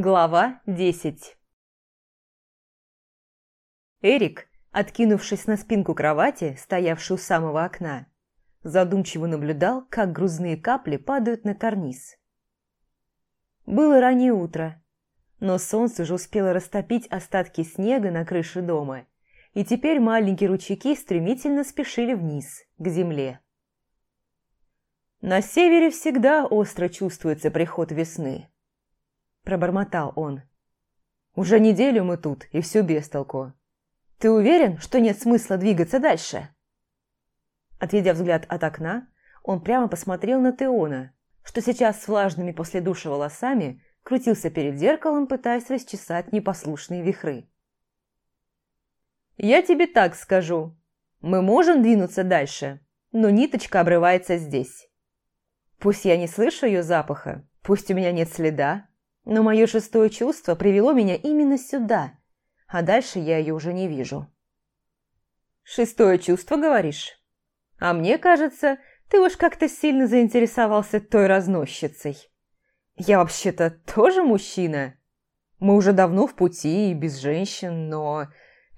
Глава 10 Эрик, откинувшись на спинку кровати, стоявшую у самого окна, задумчиво наблюдал, как грузные капли падают на карниз. Было раннее утро, но солнце уже успело растопить остатки снега на крыше дома, и теперь маленькие ручейки стремительно спешили вниз, к земле. «На севере всегда остро чувствуется приход весны», – пробормотал он. «Уже неделю мы тут, и все без толку. Ты уверен, что нет смысла двигаться дальше?» Отведя взгляд от окна, он прямо посмотрел на Теона, что сейчас с влажными после душа волосами крутился перед зеркалом, пытаясь расчесать непослушные вихры. «Я тебе так скажу. Мы можем двинуться дальше, но ниточка обрывается здесь. Пусть я не слышу ее запаха, пусть у меня нет следа, но мое шестое чувство привело меня именно сюда, а дальше я ее уже не вижу. «Шестое чувство, говоришь? А мне кажется, ты уж как-то сильно заинтересовался той разносчицей. Я вообще-то тоже мужчина. Мы уже давно в пути и без женщин, но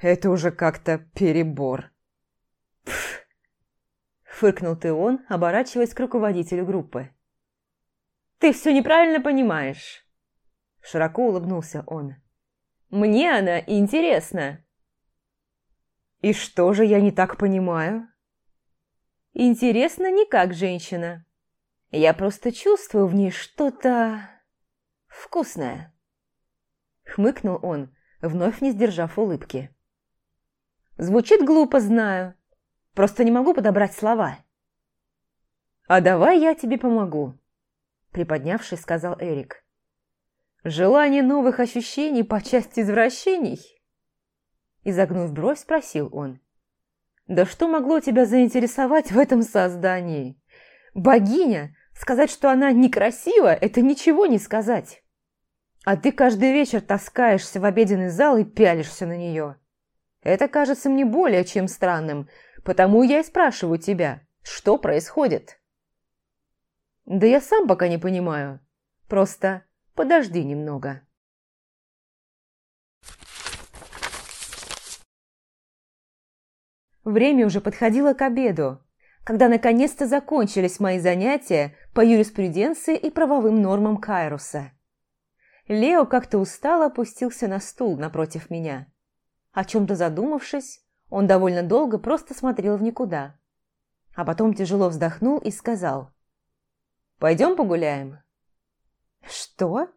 это уже как-то перебор». Пф, Фыркнул ты он, оборачиваясь к руководителю группы. «Ты все неправильно понимаешь!» Широко улыбнулся он. «Мне она интересна!» «И что же я не так понимаю?» «Интересно не как женщина. Я просто чувствую в ней что-то... вкусное!» Хмыкнул он, вновь не сдержав улыбки. «Звучит глупо, знаю, Просто не могу подобрать слова». «А давай я тебе помогу», – приподнявшись, сказал Эрик. «Желание новых ощущений по части извращений?» Изогнув бровь, спросил он. «Да что могло тебя заинтересовать в этом создании? Богиня? Сказать, что она некрасива, это ничего не сказать. А ты каждый вечер таскаешься в обеденный зал и пялишься на нее. Это кажется мне более чем странным, Потому я и спрашиваю тебя, что происходит?» «Да я сам пока не понимаю. Просто подожди немного». Время уже подходило к обеду, когда наконец-то закончились мои занятия по юриспруденции и правовым нормам Кайруса. Лео как-то устало опустился на стул напротив меня. О чем-то задумавшись, он довольно долго просто смотрел в никуда. А потом тяжело вздохнул и сказал. «Пойдем погуляем?» «Что?»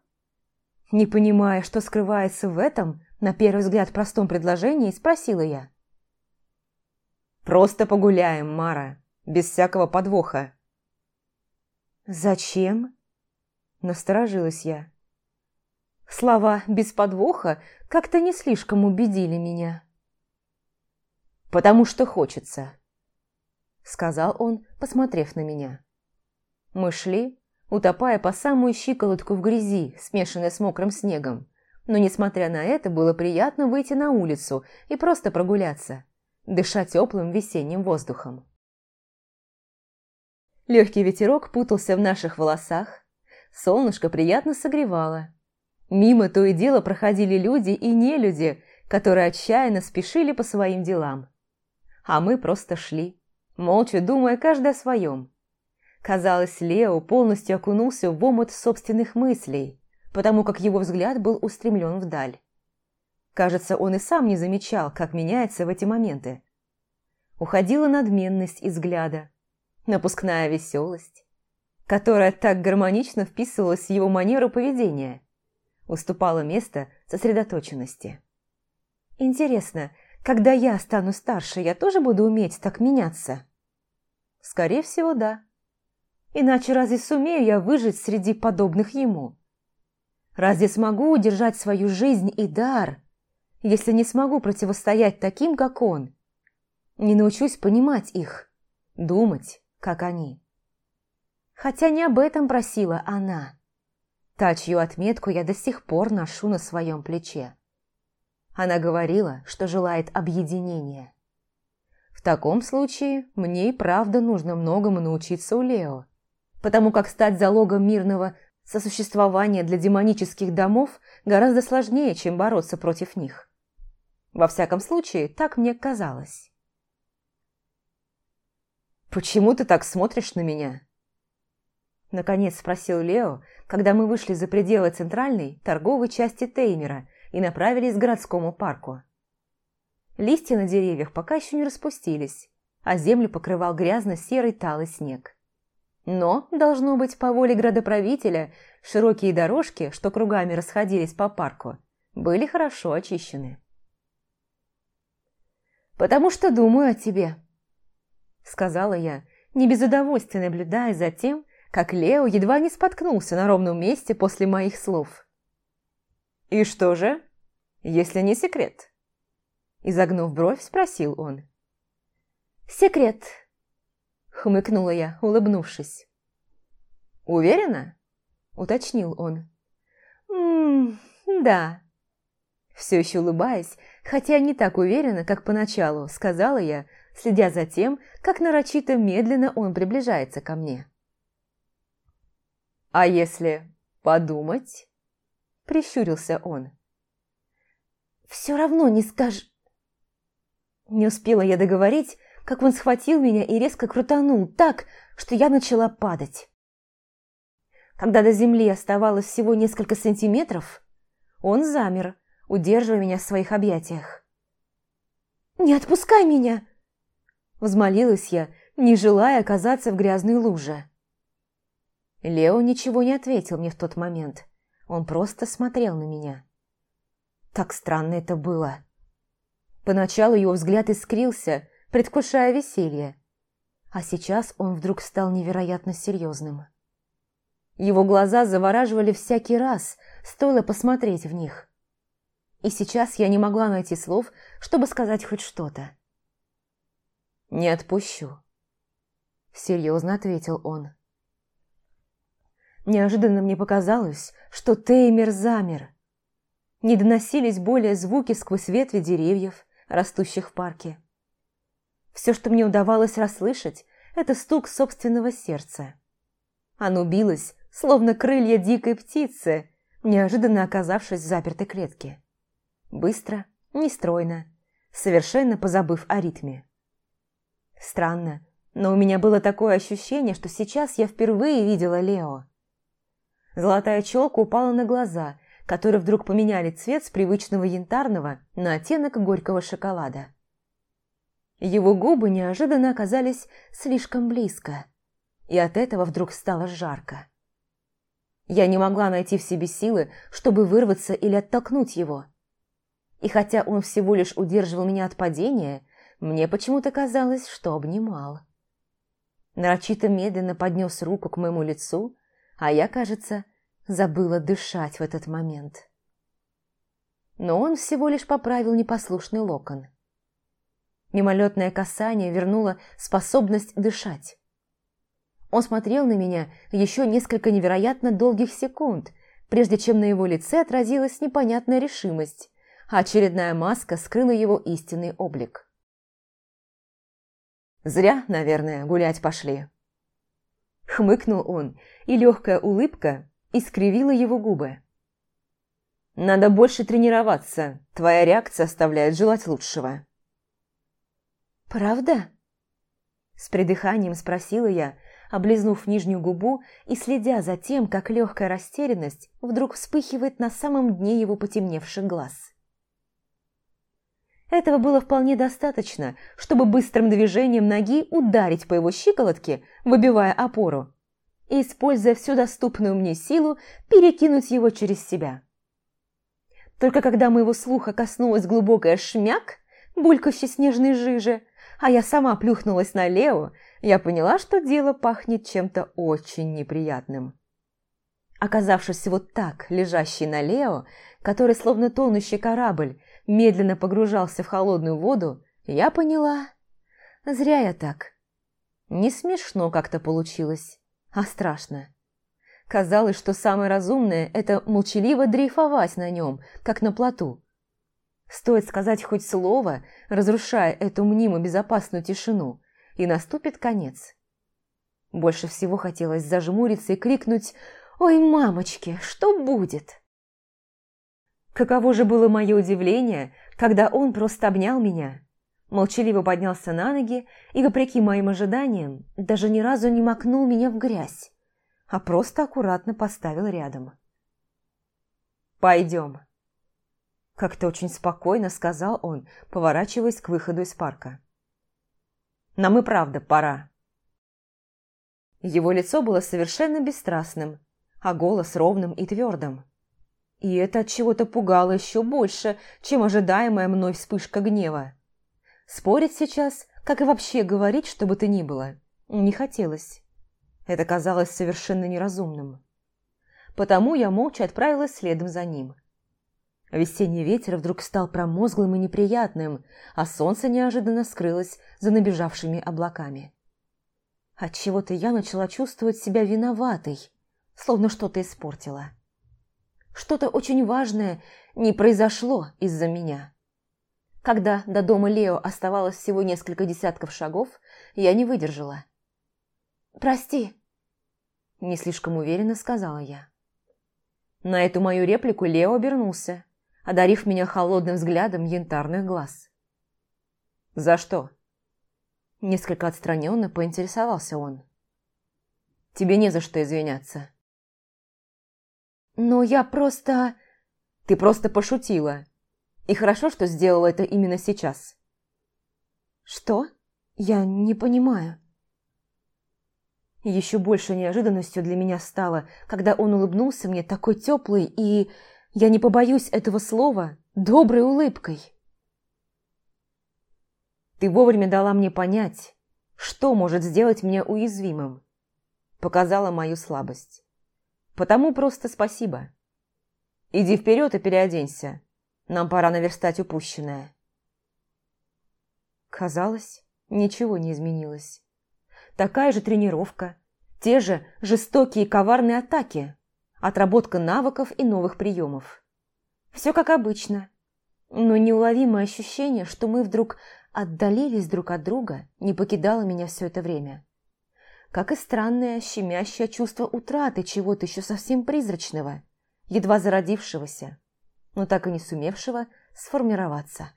Не понимая, что скрывается в этом, на первый взгляд простом предложении, спросила я. «Просто погуляем, Мара, без всякого подвоха». «Зачем?» – насторожилась я. Слова «без подвоха» как-то не слишком убедили меня потому что хочется», — сказал он, посмотрев на меня. Мы шли, утопая по самую щиколотку в грязи, смешанной с мокрым снегом, но, несмотря на это, было приятно выйти на улицу и просто прогуляться, дышать теплым весенним воздухом. Легкий ветерок путался в наших волосах, солнышко приятно согревало. Мимо то и дело проходили люди и нелюди, которые отчаянно спешили по своим делам а мы просто шли, молча думая каждый о своем. Казалось, Лео полностью окунулся в омут собственных мыслей, потому как его взгляд был устремлен вдаль. Кажется, он и сам не замечал, как меняется в эти моменты. Уходила надменность из взгляда, напускная веселость, которая так гармонично вписывалась в его манеру поведения, уступала место сосредоточенности. Интересно, когда я стану старше, я тоже буду уметь так меняться? Скорее всего, да. Иначе разве сумею я выжить среди подобных ему? Разве смогу удержать свою жизнь и дар, если не смогу противостоять таким, как он? Не научусь понимать их, думать, как они. Хотя не об этом просила она. Та, чью отметку я до сих пор ношу на своем плече. Она говорила, что желает объединения. В таком случае мне и правда нужно многому научиться у Лео, потому как стать залогом мирного Сосуществование для демонических домов гораздо сложнее, чем бороться против них. Во всяком случае, так мне казалось. «Почему ты так смотришь на меня?» Наконец спросил Лео, когда мы вышли за пределы центральной торговой части Теймера и направились к городскому парку. Листья на деревьях пока еще не распустились, а землю покрывал грязно-серый талый снег. Но, должно быть, по воле градоправителя, широкие дорожки, что кругами расходились по парку, были хорошо очищены. «Потому что думаю о тебе», — сказала я, не без удовольствия наблюдая за тем, как Лео едва не споткнулся на ровном месте после моих слов. «И что же, если не секрет?» Изогнув бровь, спросил он. «Секрет», — хмыкнула я, улыбнувшись. «Уверена?» — уточнил он. «Ммм, да». Все еще улыбаясь, хотя не так уверенно, как поначалу, сказала я, следя за тем, как нарочито медленно он приближается ко мне. «А если подумать?» – прищурился он. «Все равно не скажешь...» Не успела я договорить, как он схватил меня и резко крутанул так, что я начала падать. Когда до земли оставалось всего несколько сантиметров, он замер, удерживая меня в своих объятиях. «Не отпускай меня!» Взмолилась я, не желая оказаться в грязной луже. Лео ничего не ответил мне в тот момент. Он просто смотрел на меня. Так странно это было. Поначалу его взгляд искрился, предвкушая веселье. А сейчас он вдруг стал невероятно серьезным. Его глаза завораживали всякий раз, стоило посмотреть в них. И сейчас я не могла найти слов, чтобы сказать хоть что-то. «Не отпущу», — серьезно ответил он. Неожиданно мне показалось, что Теймер замер. Не доносились более звуки сквозь ветви деревьев, растущих в парке. Все, что мне удавалось расслышать, это стук собственного сердца. Оно билось, словно крылья дикой птицы, неожиданно оказавшись в запертой клетке. Быстро, нестройно, совершенно позабыв о ритме. Странно, но у меня было такое ощущение, что сейчас я впервые видела Лео. Золотая челка упала на глаза, которые вдруг поменяли цвет с привычного янтарного на оттенок горького шоколада. Его губы неожиданно оказались слишком близко, и от этого вдруг стало жарко. Я не могла найти в себе силы, чтобы вырваться или оттолкнуть его. И хотя он всего лишь удерживал меня от падения, мне почему-то казалось, что обнимал. Нарочито медленно поднес руку к моему лицу, а я, кажется, забыла дышать в этот момент. Но он всего лишь поправил непослушный локон. Мимолетное касание вернуло способность дышать. Он смотрел на меня еще несколько невероятно долгих секунд, прежде чем на его лице отразилась непонятная решимость, а очередная маска скрыла его истинный облик. «Зря, наверное, гулять пошли», Хмыкнул он, и легкая улыбка искривила его губы. «Надо больше тренироваться. Твоя реакция оставляет желать лучшего». «Правда?» С придыханием спросила я, облизнув нижнюю губу и следя за тем, как легкая растерянность вдруг вспыхивает на самом дне его потемневших глаз. Этого было вполне достаточно, чтобы быстрым движением ноги ударить по его щиколотке, выбивая опору, и, используя всю доступную мне силу, перекинуть его через себя. Только когда моего слуха коснулась глубокая шмяк, булькающей снежной жижи, а я сама плюхнулась на Лео, я поняла, что дело пахнет чем-то очень неприятным. Оказавшись вот так, лежащей на Лео, который, словно тонущий корабль, медленно погружался в холодную воду, я поняла, зря я так. Не смешно как-то получилось, а страшно. Казалось, что самое разумное – это молчаливо дрейфовать на нем, как на плоту. Стоит сказать хоть слово, разрушая эту мнимо безопасную тишину, и наступит конец. Больше всего хотелось зажмуриться и крикнуть Ой, мамочки, что будет? Каково же было мое удивление, когда он просто обнял меня, молчаливо поднялся на ноги и, вопреки моим ожиданиям, даже ни разу не макнул меня в грязь, а просто аккуратно поставил рядом. «Пойдем», – как-то очень спокойно сказал он, поворачиваясь к выходу из парка. «Нам и правда пора». Его лицо было совершенно бесстрастным, а голос ровным и твердым. И это от чего-то пугало еще больше, чем ожидаемая мной вспышка гнева. Спорить сейчас, как и вообще говорить, что бы то ни было, не хотелось. Это казалось совершенно неразумным. Потому я молча отправилась следом за ним. Весенний ветер вдруг стал промозглым и неприятным, а солнце неожиданно скрылось за набежавшими облаками. Отчего-то я начала чувствовать себя виноватой, словно что-то испортила. Что-то очень важное не произошло из-за меня. Когда до дома Лео оставалось всего несколько десятков шагов, я не выдержала. «Прости», – не слишком уверенно сказала я. На эту мою реплику Лео обернулся, одарив меня холодным взглядом янтарных глаз. «За что?» Несколько отстраненно поинтересовался он. «Тебе не за что извиняться». «Но я просто...» «Ты просто пошутила. И хорошо, что сделала это именно сейчас». «Что? Я не понимаю». Еще больше неожиданностью для меня стало, когда он улыбнулся мне такой теплой и, я не побоюсь этого слова, доброй улыбкой. «Ты вовремя дала мне понять, что может сделать меня уязвимым», показала мою слабость. Потому просто спасибо. Иди вперед и переоденься. Нам пора наверстать упущенное. Казалось, ничего не изменилось. Такая же тренировка, те же жестокие коварные атаки, отработка навыков и новых приемов. Все как обычно, но неуловимое ощущение, что мы вдруг отдалились друг от друга, не покидало меня все это время как и странное щемящее чувство утраты чего-то еще совсем призрачного, едва зародившегося, но так и не сумевшего сформироваться.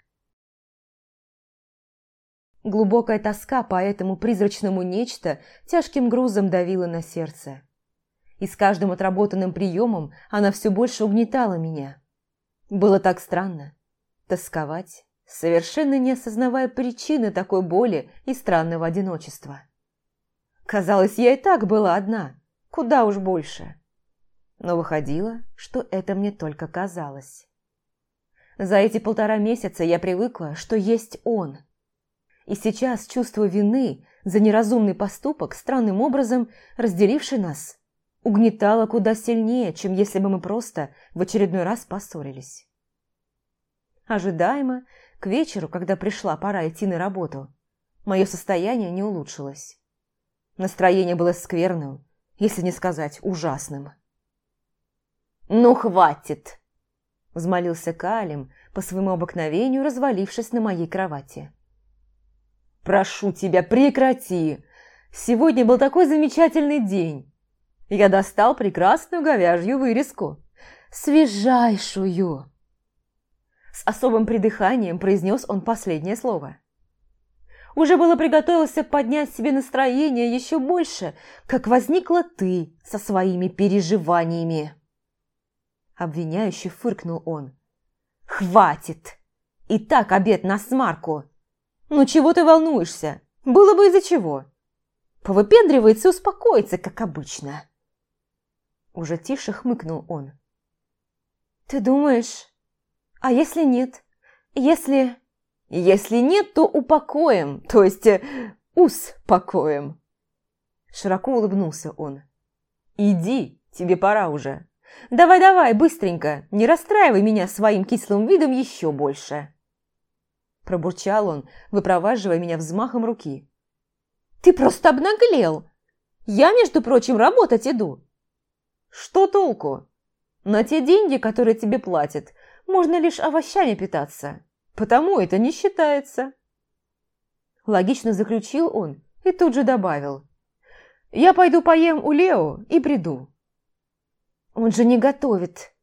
Глубокая тоска по этому призрачному нечто тяжким грузом давила на сердце. И с каждым отработанным приемом она все больше угнетала меня. Было так странно. Тосковать, совершенно не осознавая причины такой боли и странного одиночества. Казалось, я и так была одна, куда уж больше. Но выходило, что это мне только казалось. За эти полтора месяца я привыкла, что есть он. И сейчас чувство вины за неразумный поступок, странным образом разделивший нас, угнетало куда сильнее, чем если бы мы просто в очередной раз поссорились. Ожидаемо, к вечеру, когда пришла пора идти на работу, мое состояние не улучшилось. Настроение было скверным, если не сказать ужасным. «Ну, хватит!» – взмолился Калим, по своему обыкновению развалившись на моей кровати. «Прошу тебя, прекрати! Сегодня был такой замечательный день! Я достал прекрасную говяжью вырезку, свежайшую!» С особым придыханием произнес он последнее слово. Уже было приготовился поднять себе настроение еще больше, как возникла ты со своими переживаниями. Обвиняюще фыркнул он. «Хватит! И так обед на смарку! Ну чего ты волнуешься? Было бы из-за чего!» Повыпендривается и успокоится, как обычно. Уже тише хмыкнул он. «Ты думаешь? А если нет? Если...» Если нет, то упокоим, то есть э, успокоим. Широко улыбнулся он. Иди, тебе пора уже. Давай-давай, быстренько, не расстраивай меня своим кислым видом еще больше. Пробурчал он, выпроваживая меня взмахом руки. Ты просто обнаглел. Я, между прочим, работать иду. Что толку? На те деньги, которые тебе платят, можно лишь овощами питаться. Потому это не считается. Логично заключил он и тут же добавил. Я пойду поем у Лео и приду. Он же не готовит.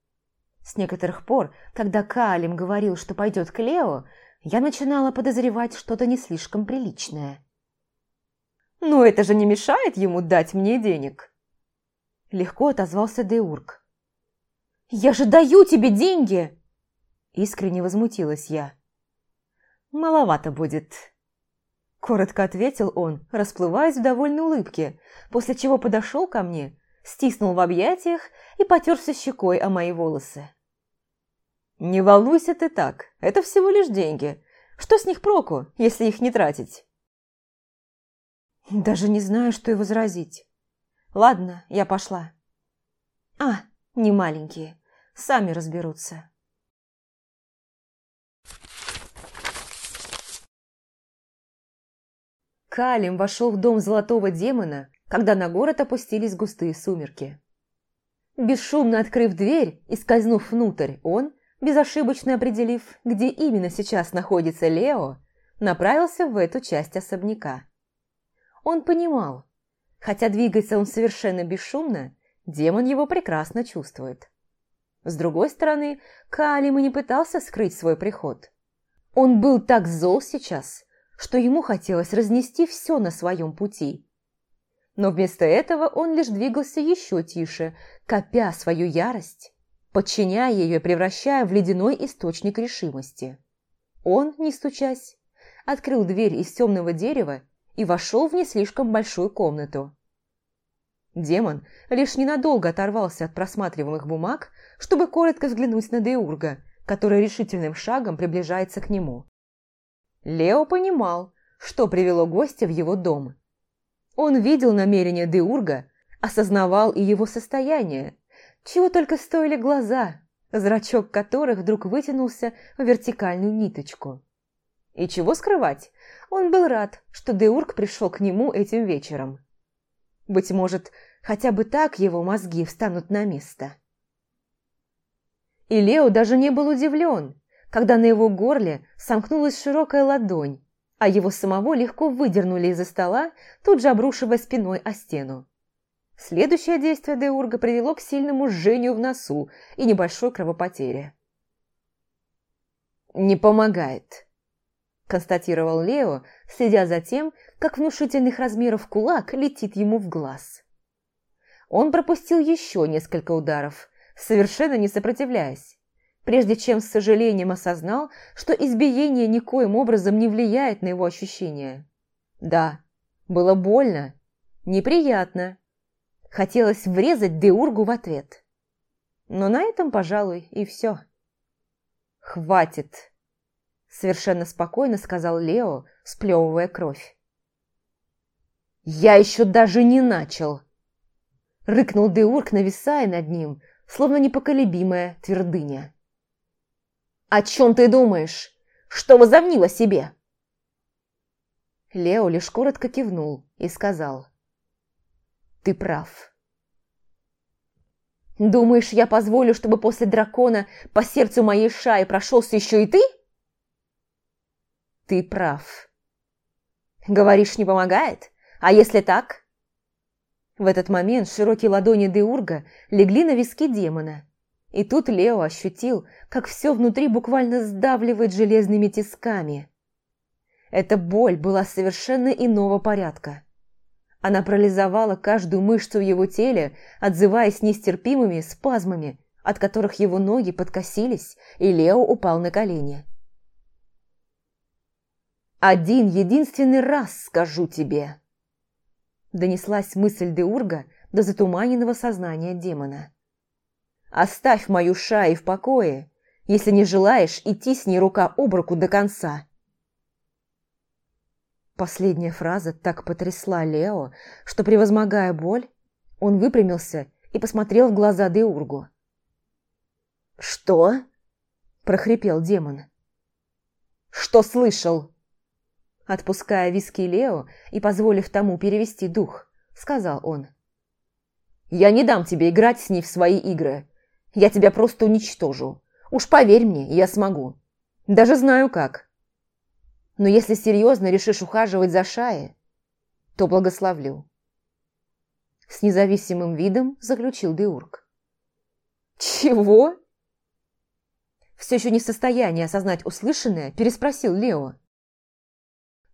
С некоторых пор, когда Калим говорил, что пойдет к Лео, я начинала подозревать что-то не слишком приличное. «Но это же не мешает ему дать мне денег!» Легко отозвался Деург. «Я же даю тебе деньги!» Искренне возмутилась я. «Маловато будет», – коротко ответил он, расплываясь в довольной улыбке, после чего подошел ко мне, стиснул в объятиях и потерся щекой о мои волосы. «Не волнуйся ты так, это всего лишь деньги. Что с них проку, если их не тратить?» Даже не знаю, что и возразить. Ладно, я пошла. А, не маленькие, сами разберутся. Калим вошел в дом золотого демона, когда на город опустились густые сумерки. Бесшумно открыв дверь и скользнув внутрь, он, безошибочно определив, где именно сейчас находится Лео, направился в эту часть особняка. Он понимал, хотя двигается он совершенно бесшумно, демон его прекрасно чувствует. С другой стороны, Калим и не пытался скрыть свой приход. Он был так зол сейчас, что ему хотелось разнести все на своем пути. Но вместо этого он лишь двигался еще тише, копя свою ярость, подчиняя ее и превращая в ледяной источник решимости. Он, не стучась, открыл дверь из темного дерева и вошел в не слишком большую комнату. Демон лишь ненадолго оторвался от просматриваемых бумаг, чтобы коротко взглянуть на Деурга, который решительным шагом приближается к нему. Лео понимал, что привело гостя в его дом. Он видел намерения Деурга, осознавал и его состояние, чего только стоили глаза, зрачок которых вдруг вытянулся в вертикальную ниточку. И чего скрывать, он был рад, что Деург пришел к нему этим вечером. Быть может, хотя бы так его мозги встанут на место. И Лео даже не был удивлен, когда на его горле сомкнулась широкая ладонь, а его самого легко выдернули из-за стола, тут же обрушивая спиной о стену. Следующее действие Деурга привело к сильному жжению в носу и небольшой кровопотере. «Не помогает», – констатировал Лео, следя за тем, как внушительных размеров кулак летит ему в глаз. Он пропустил еще несколько ударов, совершенно не сопротивляясь, прежде чем с сожалением осознал, что избиение никоим образом не влияет на его ощущения. Да, было больно, неприятно. Хотелось врезать Деургу в ответ. Но на этом, пожалуй, и все. «Хватит!» – совершенно спокойно сказал Лео, сплевывая кровь. «Я еще даже не начал!» Рыкнул Деург, нависая над ним, словно непоколебимая твердыня. «О чем ты думаешь? Что возомнила себе?» Лео лишь коротко кивнул и сказал. «Ты прав». «Думаешь, я позволю, чтобы после дракона по сердцу моей шаи прошелся еще и ты?» «Ты прав». «Говоришь, не помогает? А если так?» В этот момент широкие ладони Деурга легли на виски демона, и тут Лео ощутил, как все внутри буквально сдавливает железными тисками. Эта боль была совершенно иного порядка. Она парализовала каждую мышцу в его теле, отзываясь нестерпимыми спазмами, от которых его ноги подкосились, и Лео упал на колени. «Один единственный раз скажу тебе!» Донеслась мысль Деурга до затуманенного сознания демона. Оставь мою Шаи в покое, если не желаешь идти с ней рука об руку до конца. Последняя фраза так потрясла Лео, что, превозмогая боль, он выпрямился и посмотрел в глаза Деургу. «Что?» – прохрипел демон. «Что слышал?» Отпуская виски Лео и позволив тому перевести дух, сказал он. «Я не дам тебе играть с ней в свои игры. Я тебя просто уничтожу. Уж поверь мне, я смогу. Даже знаю как. Но если серьезно решишь ухаживать за Шаей, то благословлю. С независимым видом заключил Деург. Чего? Все еще не в состоянии осознать услышанное, переспросил Лео.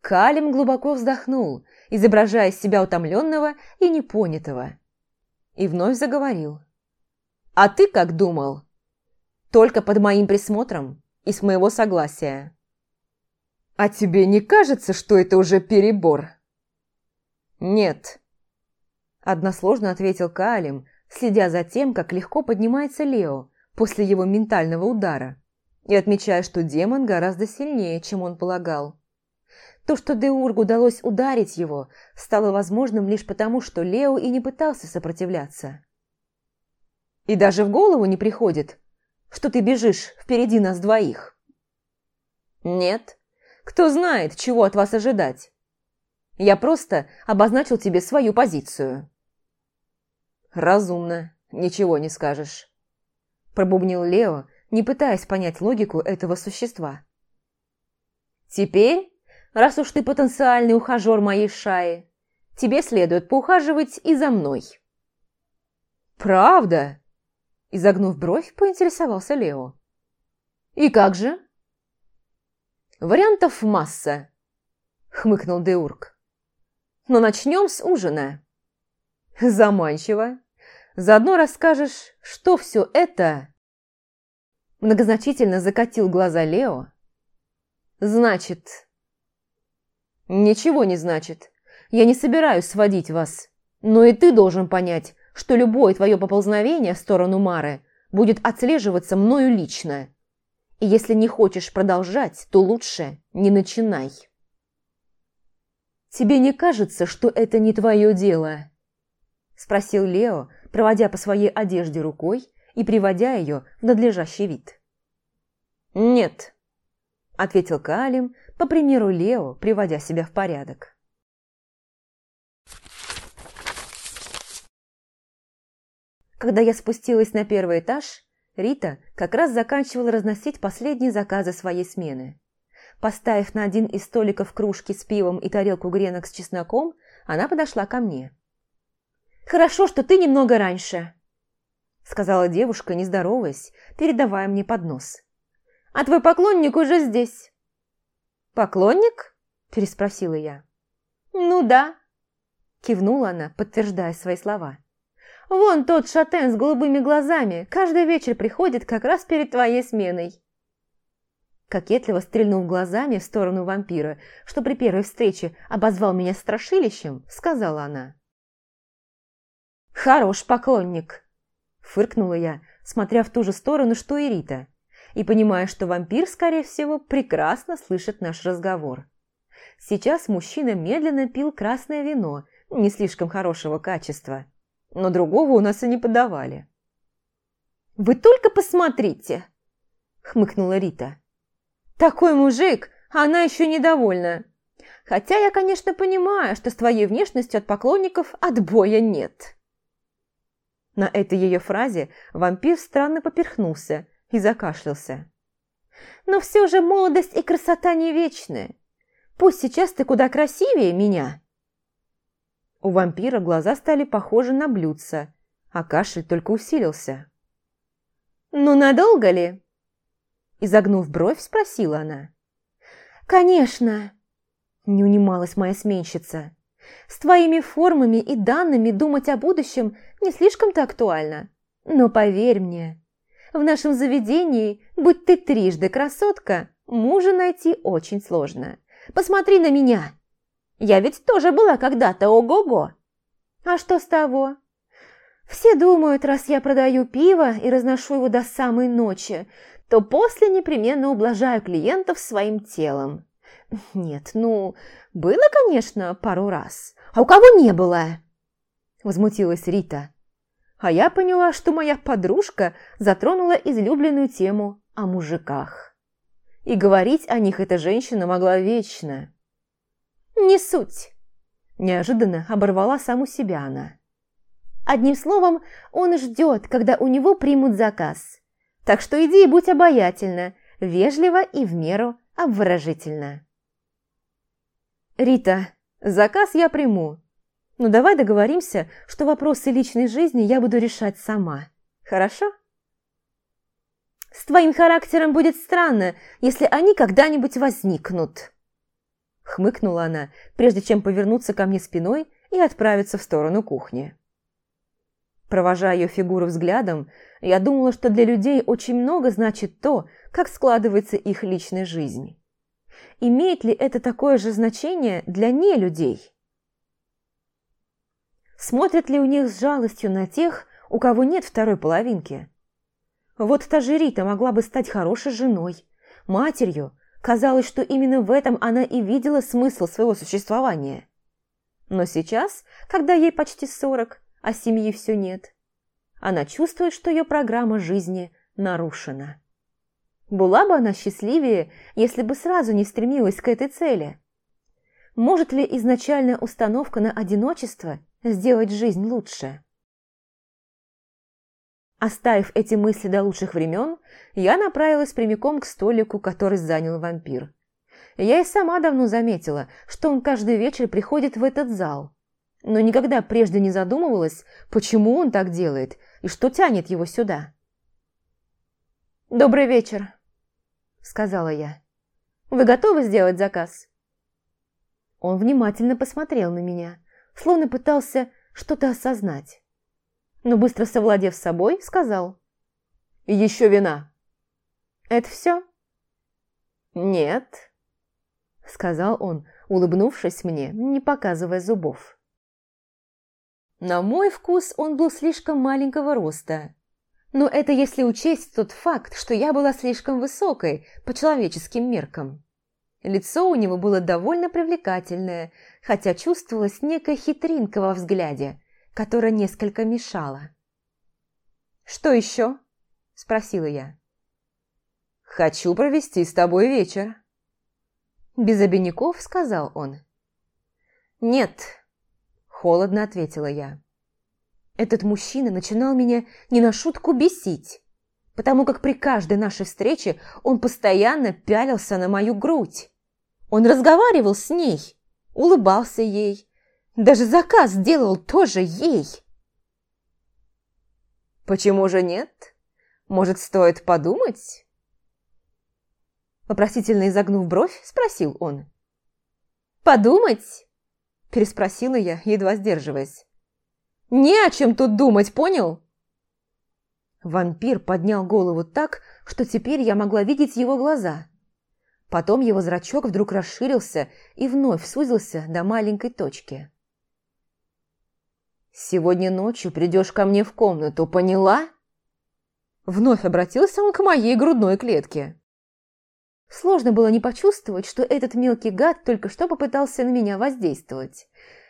Калим глубоко вздохнул, изображая себя утомленного и непонятого. И вновь заговорил. «А ты как думал?» «Только под моим присмотром и с моего согласия». «А тебе не кажется, что это уже перебор?» «Нет», – односложно ответил Калим, следя за тем, как легко поднимается Лео после его ментального удара, и отмечая, что демон гораздо сильнее, чем он полагал. То, что Деургу удалось ударить его, стало возможным лишь потому, что Лео и не пытался сопротивляться. «И даже в голову не приходит, что ты бежишь впереди нас двоих?» «Нет. Кто знает, чего от вас ожидать. Я просто обозначил тебе свою позицию». «Разумно, ничего не скажешь», – пробубнил Лео, не пытаясь понять логику этого существа. «Теперь, раз уж ты потенциальный ухажер моей шаи, тебе следует поухаживать и за мной». «Правда?» – изогнув бровь, поинтересовался Лео. «И как же?» «Вариантов масса», – хмыкнул Деург. «Но начнем с ужина». Заманчиво. Заодно расскажешь, что все это...» Многозначительно закатил глаза Лео. «Значит...» «Ничего не значит. Я не собираюсь сводить вас. Но и ты должен понять, что любое твое поползновение в сторону Мары будет отслеживаться мною лично. И если не хочешь продолжать, то лучше не начинай». «Тебе не кажется, что это не твое дело?» Спросил Лео, проводя по своей одежде рукой и приводя ее в надлежащий вид. «Нет», – ответил Калим, по примеру Лео, приводя себя в порядок. Когда я спустилась на первый этаж, Рита как раз заканчивала разносить последние заказы своей смены. Поставив на один из столиков кружки с пивом и тарелку гренок с чесноком, она подошла ко мне. «Хорошо, что ты немного раньше», — сказала девушка, не здороваясь, передавая мне поднос. «А твой поклонник уже здесь». «Поклонник?» – переспросила я. «Ну да», – кивнула она, подтверждая свои слова. «Вон тот шатен с голубыми глазами каждый вечер приходит как раз перед твоей сменой». Кокетливо стрельнув глазами в сторону вампира, что при первой встрече обозвал меня страшилищем, сказала она. «Хорош поклонник!» Фыркнула я, смотря в ту же сторону, что и Рита, и понимая, что вампир, скорее всего, прекрасно слышит наш разговор. Сейчас мужчина медленно пил красное вино, не слишком хорошего качества, но другого у нас и не подавали. «Вы только посмотрите!» – хмыкнула Рита. «Такой мужик, а она еще недовольна. Хотя я, конечно, понимаю, что с твоей внешностью от поклонников отбоя нет». На этой ее фразе вампир странно поперхнулся и закашлялся. «Но все же молодость и красота не вечны. Пусть сейчас ты куда красивее меня». У вампира глаза стали похожи на блюдца, а кашель только усилился. «Ну, надолго ли?» Изогнув бровь, спросила она. «Конечно!» – не унималась моя сменщица. С твоими формами и данными думать о будущем не слишком-то актуально. Но поверь мне, в нашем заведении, будь ты трижды красотка, мужа найти очень сложно. Посмотри на меня. Я ведь тоже была когда-то ого-го. А что с того? Все думают, раз я продаю пиво и разношу его до самой ночи, то после непременно ублажаю клиентов своим телом. Нет, ну, было, конечно, пару раз. А у кого не было? Возмутилась Рита. А я поняла, что моя подружка затронула излюбленную тему о мужиках. И говорить о них эта женщина могла вечно. «Не суть!» Неожиданно оборвала саму себя она. Одним словом, он ждет, когда у него примут заказ. Так что иди и будь обаятельна, вежливо и в меру обворожительно. «Рита, заказ я приму. Но давай договоримся, что вопросы личной жизни я буду решать сама. Хорошо?» С твоим характером будет странно, если они когда-нибудь возникнут. Хмыкнула она, прежде чем повернуться ко мне спиной и отправиться в сторону кухни. Провожая ее фигуру взглядом, я думала, что для людей очень много значит то, как складывается их личная жизнь. Имеет ли это такое же значение для нелюдей? Смотрят ли у них с жалостью на тех, у кого нет второй половинки? Вот та же Рита могла бы стать хорошей женой, матерью. Казалось, что именно в этом она и видела смысл своего существования. Но сейчас, когда ей почти сорок, а семьи все нет, она чувствует, что ее программа жизни нарушена. Была бы она счастливее, если бы сразу не стремилась к этой цели. Может ли изначальная установка на одиночество сделать жизнь лучше? Оставив эти мысли до лучших времен, я направилась прямиком к столику, который занял вампир. Я и сама давно заметила, что он каждый вечер приходит в этот зал, но никогда прежде не задумывалась, почему он так делает и что тянет его сюда. «Добрый вечер», — сказала я. «Вы готовы сделать заказ?» Он внимательно посмотрел на меня, словно пытался что-то осознать но быстро совладев собой, сказал. «Еще вина». «Это все?» «Нет», — сказал он, улыбнувшись мне, не показывая зубов. На мой вкус он был слишком маленького роста. Но это если учесть тот факт, что я была слишком высокой по человеческим меркам. Лицо у него было довольно привлекательное, хотя чувствовалась некая хитринка во взгляде, которая несколько мешала. «Что еще?» – спросила я. «Хочу провести с тобой вечер». Без обиняков сказал он. «Нет», – холодно ответила я. Этот мужчина начинал меня не на шутку бесить, потому как при каждой нашей встрече он постоянно пялился на мою грудь. Он разговаривал с ней, улыбался ей, даже заказ делал тоже ей. Почему же нет? Может, стоит подумать? Вопросительно изогнув бровь, спросил он. «Подумать?» – переспросила я, едва сдерживаясь. «Не о чем тут думать, понял?» Вампир поднял голову так, что теперь я могла видеть его глаза. Потом его зрачок вдруг расширился и вновь сузился до маленькой точки. «Сегодня ночью придешь ко мне в комнату, поняла?» Вновь обратился он к моей грудной клетке. Сложно было не почувствовать, что этот мелкий гад только что попытался на меня воздействовать.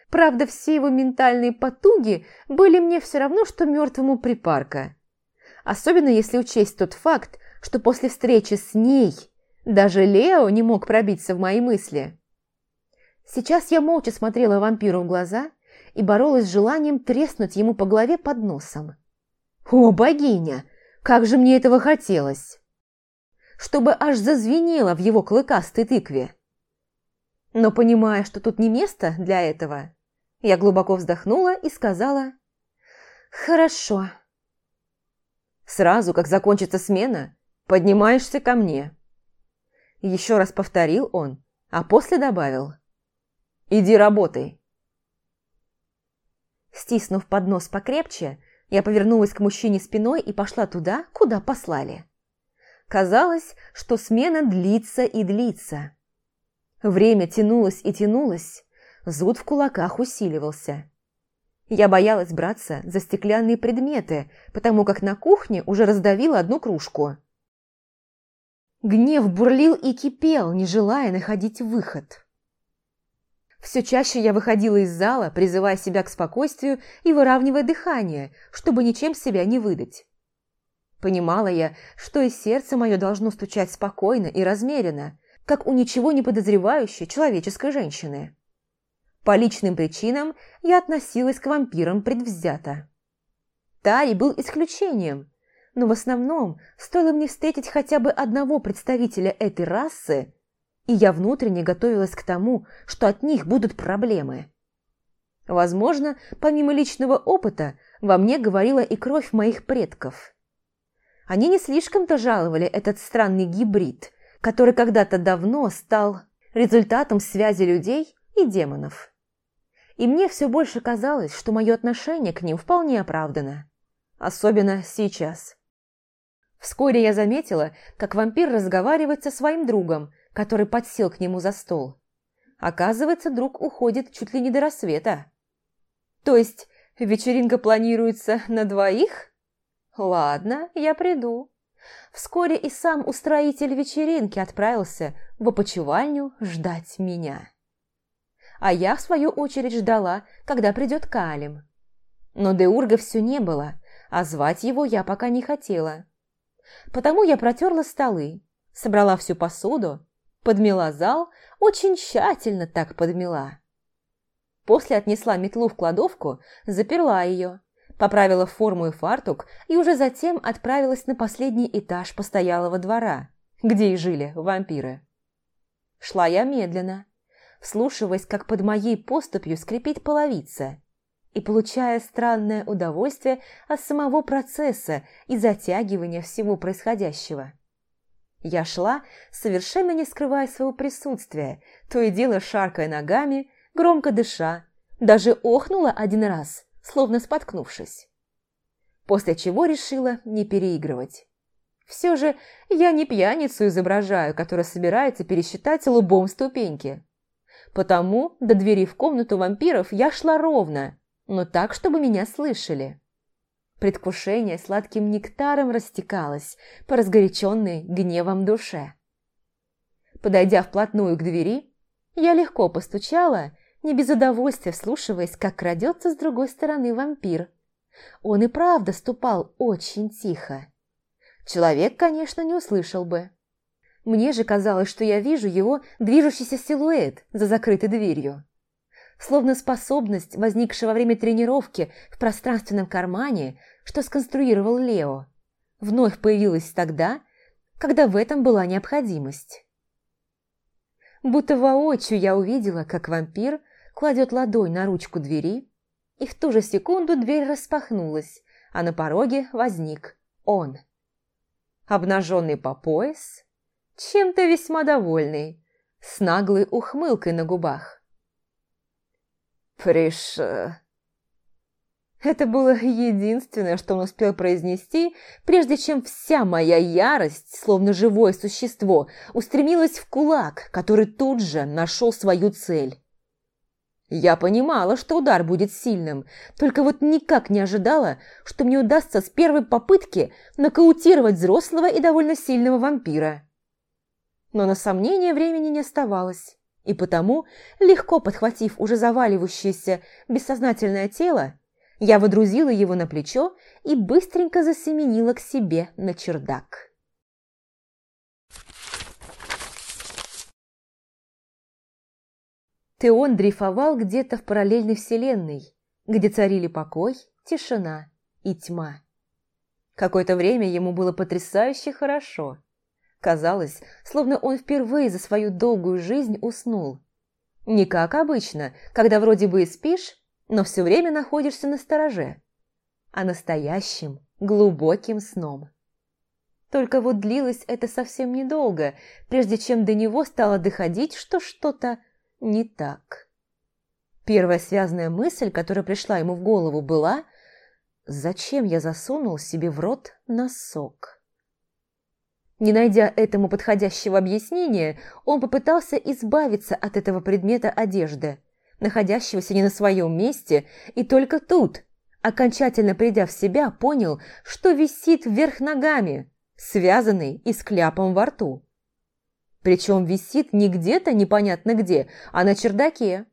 Правда, все его ментальные потуги были мне все равно, что мертвому припарка. Особенно если учесть тот факт, что после встречи с ней даже Лео не мог пробиться в мои мысли. Сейчас я молча смотрела вампиру в глаза и боролась с желанием треснуть ему по голове под носом. О, богиня! Как же мне этого хотелось! Чтобы аж зазвенело в его клыкастой тыкве. Но понимая, что тут не место для этого, я глубоко вздохнула и сказала «Хорошо». Сразу, как закончится смена, поднимаешься ко мне. Еще раз повторил он, а после добавил «Иди работай». Стиснув поднос покрепче, я повернулась к мужчине спиной и пошла туда, куда послали. Казалось, что смена длится и длится. Время тянулось и тянулось, зуд в кулаках усиливался. Я боялась браться за стеклянные предметы, потому как на кухне уже раздавила одну кружку. Гнев бурлил и кипел, не желая находить выход. Все чаще я выходила из зала, призывая себя к спокойствию и выравнивая дыхание, чтобы ничем себя не выдать. Понимала я, что и сердце мое должно стучать спокойно и размеренно, как у ничего не подозревающей человеческой женщины. По личным причинам я относилась к вампирам предвзято. Тари был исключением, но в основном стоило мне встретить хотя бы одного представителя этой расы, и я внутренне готовилась к тому, что от них будут проблемы. Возможно, помимо личного опыта, во мне говорила и кровь моих предков. Они не слишком-то жаловали этот странный гибрид, который когда-то давно стал результатом связи людей и демонов. И мне все больше казалось, что мое отношение к ним вполне оправдано. Особенно сейчас. Вскоре я заметила, как вампир разговаривает со своим другом, который подсел к нему за стол. Оказывается, друг уходит чуть ли не до рассвета. То есть вечеринка планируется на двоих? Ладно, я приду. Вскоре и сам устроитель вечеринки отправился в опочивальню ждать меня. А я, в свою очередь, ждала, когда придет Калим. Но Деурга все не было, а звать его я пока не хотела. Потому я протерла столы, собрала всю посуду, подмела зал, очень тщательно так подмела. После отнесла метлу в кладовку, заперла ее поправила форму и фартук и уже затем отправилась на последний этаж постоялого двора, где и жили вампиры. Шла я медленно, вслушиваясь, как под моей поступью скрипит половица, и получая странное удовольствие от самого процесса и затягивания всего происходящего. Я шла, совершенно не скрывая своего присутствия, то и дело шаркая ногами, громко дыша, даже охнула один раз – словно споткнувшись. После чего решила не переигрывать. Все же я не пьяницу изображаю, которая собирается пересчитать лбом ступеньки. Потому до двери в комнату вампиров я шла ровно, но так, чтобы меня слышали. Предвкушение сладким нектаром растекалось по разгоряченной гневом душе. Подойдя вплотную к двери, я легко постучала не без удовольствия вслушиваясь, как крадется с другой стороны вампир. Он и правда ступал очень тихо. Человек, конечно, не услышал бы. Мне же казалось, что я вижу его движущийся силуэт за закрытой дверью. Словно способность, возникшая во время тренировки в пространственном кармане, что сконструировал Лео, вновь появилась тогда, когда в этом была необходимость. Будто воочию я увидела, как вампир кладет ладонь на ручку двери, и в ту же секунду дверь распахнулась, а на пороге возник он. Обнаженный по пояс, чем-то весьма довольный, с наглой ухмылкой на губах. «Приш...» Это было единственное, что он успел произнести, прежде чем вся моя ярость, словно живое существо, устремилась в кулак, который тут же нашел свою цель. Я понимала, что удар будет сильным, только вот никак не ожидала, что мне удастся с первой попытки нокаутировать взрослого и довольно сильного вампира. Но на сомнение времени не оставалось, и потому, легко подхватив уже заваливающееся бессознательное тело, я водрузила его на плечо и быстренько засеменила к себе на чердак. Теон дрейфовал где-то в параллельной вселенной, где царили покой, тишина и тьма. Какое-то время ему было потрясающе хорошо. Казалось, словно он впервые за свою долгую жизнь уснул. Не как обычно, когда вроде бы и спишь, но все время находишься на стороже, а настоящим, глубоким сном. Только вот длилось это совсем недолго, прежде чем до него стало доходить, что что-то не так. Первая связанная мысль, которая пришла ему в голову, была «Зачем я засунул себе в рот носок?» Не найдя этому подходящего объяснения, он попытался избавиться от этого предмета одежды, находящегося не на своем месте, и только тут, окончательно придя в себя, понял, что висит вверх ногами, связанный и с кляпом во рту. Причем висит не где-то непонятно где, а на чердаке.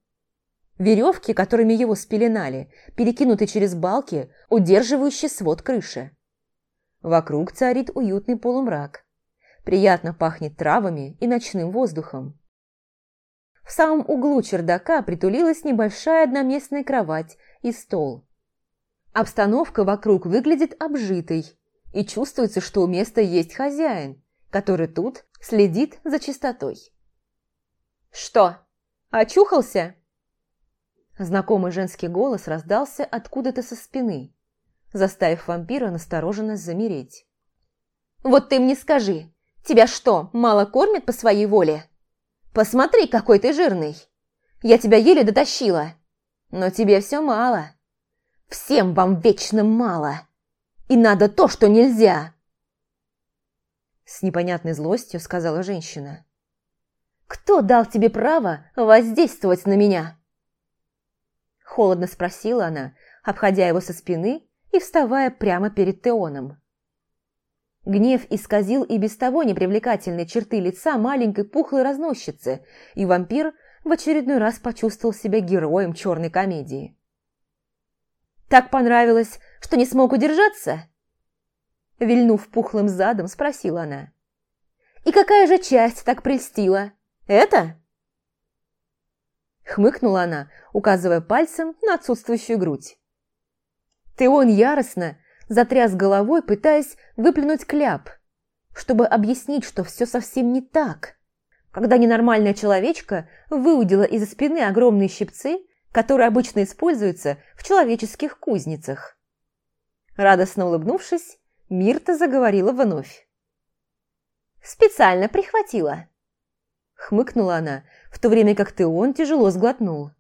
Веревки, которыми его спеленали, перекинуты через балки, удерживающие свод крыши. Вокруг царит уютный полумрак. Приятно пахнет травами и ночным воздухом. В самом углу чердака притулилась небольшая одноместная кровать и стол. Обстановка вокруг выглядит обжитой, и чувствуется, что у места есть хозяин, который тут следит за чистотой. «Что, очухался?» Знакомый женский голос раздался откуда-то со спины, заставив вампира настороженно замереть. Вот ты мне скажи, тебя что, мало кормят по своей воле? Посмотри, какой ты жирный. Я тебя еле дотащила. Но тебе все мало. Всем вам вечно мало. И надо то, что нельзя. С непонятной злостью сказала женщина. «Кто дал тебе право воздействовать на меня?» Холодно спросила она, обходя его со спины и вставая прямо перед Теоном. Гнев исказил и без того непривлекательные черты лица маленькой пухлой разносчицы, и вампир в очередной раз почувствовал себя героем черной комедии. «Так понравилось, что не смог удержаться?» Вильнув пухлым задом, спросила она. «И какая же часть так прельстила? Это?» Хмыкнула она, указывая пальцем на отсутствующую грудь. Ты он яростно затряс головой, пытаясь выплюнуть кляп, чтобы объяснить, что все совсем не так. Когда ненормальная человечка выудила из-за спины огромные щипцы, которые обычно используются в человеческих кузницах. Радостно улыбнувшись, Мирта заговорила вновь. «Специально прихватила», — хмыкнула она, в то время как ты он тяжело сглотнул.